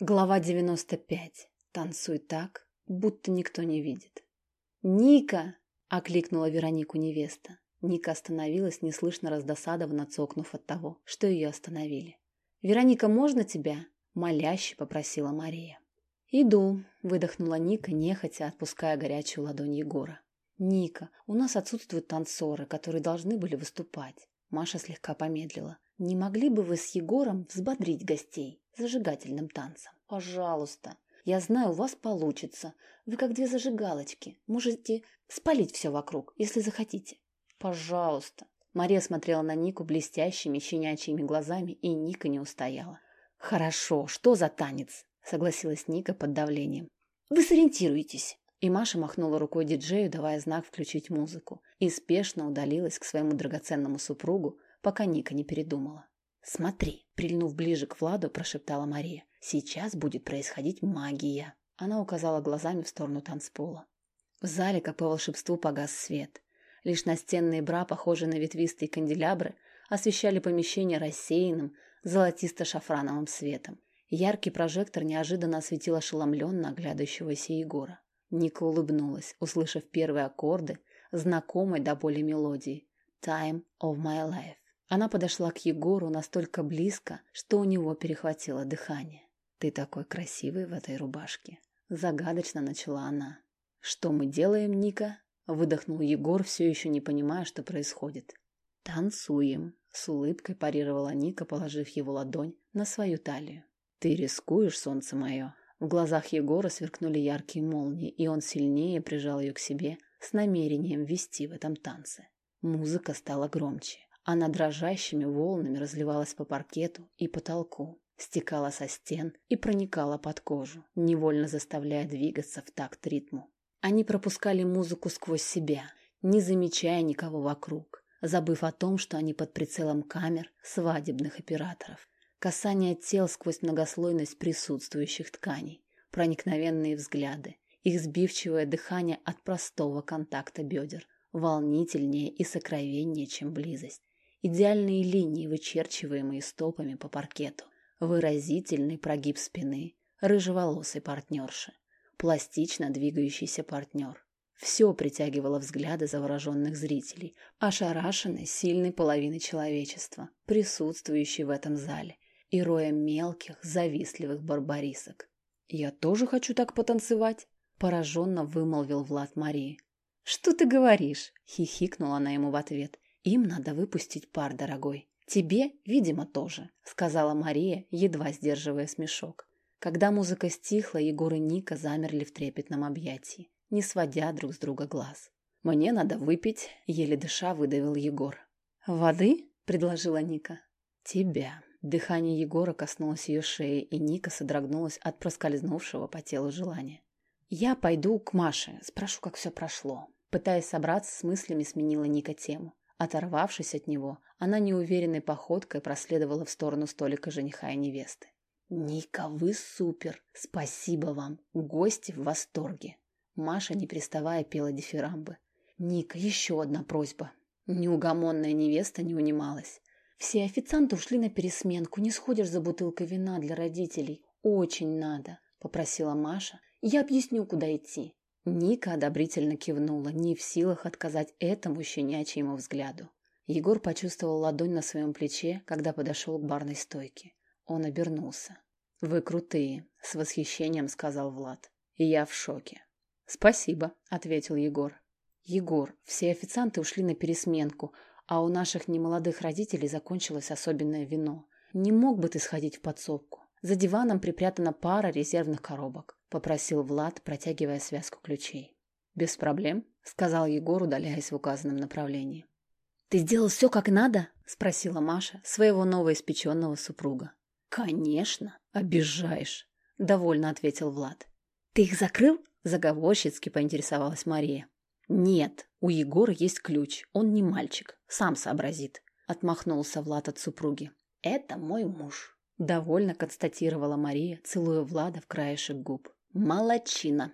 Глава 95. Танцуй так, будто никто не видит. «Ника!» — окликнула Веронику невеста. Ника остановилась, неслышно раздосадованно цокнув от того, что ее остановили. «Вероника, можно тебя?» — моляще попросила Мария. «Иду», — выдохнула Ника, нехотя отпуская горячую ладонь Егора. «Ника, у нас отсутствуют танцоры, которые должны были выступать». Маша слегка помедлила. «Не могли бы вы с Егором взбодрить гостей?» Зажигательным танцем. Пожалуйста. Я знаю, у вас получится. Вы как две зажигалочки. Можете спалить все вокруг, если захотите. Пожалуйста. Мария смотрела на Нику блестящими щенячьими глазами, и Ника не устояла. «Хорошо, что за танец?» — согласилась Ника под давлением. «Вы сориентируетесь!» И Маша махнула рукой диджею, давая знак включить музыку, и спешно удалилась к своему драгоценному супругу, пока Ника не передумала. «Смотри!» — прильнув ближе к Владу, прошептала Мария. «Сейчас будет происходить магия!» Она указала глазами в сторону танцпола. В зале, как по волшебству, погас свет. Лишь настенные бра, похожие на ветвистые канделябры, освещали помещение рассеянным, золотисто-шафрановым светом. Яркий прожектор неожиданно осветил ошеломленно оглядывающегося Егора. Ника улыбнулась, услышав первые аккорды, знакомой до боли мелодии «Time of my life». Она подошла к Егору настолько близко, что у него перехватило дыхание. «Ты такой красивый в этой рубашке!» Загадочно начала она. «Что мы делаем, Ника?» Выдохнул Егор, все еще не понимая, что происходит. «Танцуем!» С улыбкой парировала Ника, положив его ладонь на свою талию. «Ты рискуешь, солнце мое!» В глазах Егора сверкнули яркие молнии, и он сильнее прижал ее к себе с намерением вести в этом танце. Музыка стала громче. Она дрожащими волнами разливалась по паркету и потолку, стекала со стен и проникала под кожу, невольно заставляя двигаться в такт ритму. Они пропускали музыку сквозь себя, не замечая никого вокруг, забыв о том, что они под прицелом камер свадебных операторов. Касание тел сквозь многослойность присутствующих тканей, проникновенные взгляды, их сбивчивое дыхание от простого контакта бедер, волнительнее и сокровеннее, чем близость идеальные линии, вычерчиваемые стопами по паркету, выразительный прогиб спины, рыжеволосый партнерши, пластично двигающийся партнер. Все притягивало взгляды завороженных зрителей, ошарашенной сильной половины человечества, присутствующей в этом зале, и роя мелких, завистливых барбарисок. «Я тоже хочу так потанцевать», — пораженно вымолвил Влад Марии. «Что ты говоришь?» — хихикнула она ему в ответ «Им надо выпустить пар, дорогой. Тебе, видимо, тоже», — сказала Мария, едва сдерживая смешок. Когда музыка стихла, Егор и Ника замерли в трепетном объятии, не сводя друг с друга глаз. «Мне надо выпить», — еле дыша выдавил Егор. «Воды?» — предложила Ника. «Тебя». Дыхание Егора коснулось ее шеи, и Ника содрогнулась от проскользнувшего по телу желания. «Я пойду к Маше, спрошу, как все прошло». Пытаясь собраться с мыслями, сменила Ника тему. Оторвавшись от него, она неуверенной походкой проследовала в сторону столика жениха и невесты. «Ника, вы супер! Спасибо вам! Гости в восторге!» Маша, не приставая, пела дифирамбы. «Ника, еще одна просьба!» Неугомонная невеста не унималась. «Все официанты ушли на пересменку. Не сходишь за бутылкой вина для родителей? Очень надо!» — попросила Маша. «Я объясню, куда идти. Ника одобрительно кивнула, не в силах отказать этому щенячьему взгляду. Егор почувствовал ладонь на своем плече, когда подошел к барной стойке. Он обернулся. «Вы крутые», — с восхищением сказал Влад. «И я в шоке». «Спасибо», — ответил Егор. «Егор, все официанты ушли на пересменку, а у наших немолодых родителей закончилось особенное вино. Не мог бы ты сходить в подсобку? За диваном припрятана пара резервных коробок. — попросил Влад, протягивая связку ключей. «Без проблем», — сказал Егор, удаляясь в указанном направлении. «Ты сделал все как надо?» — спросила Маша своего новоиспеченного супруга. «Конечно, обижаешь», — довольно ответил Влад. «Ты их закрыл?» — заговорщицки поинтересовалась Мария. «Нет, у Егора есть ключ, он не мальчик, сам сообразит», — отмахнулся Влад от супруги. «Это мой муж», — довольно констатировала Мария, целуя Влада в краешек губ. «Молодчина!»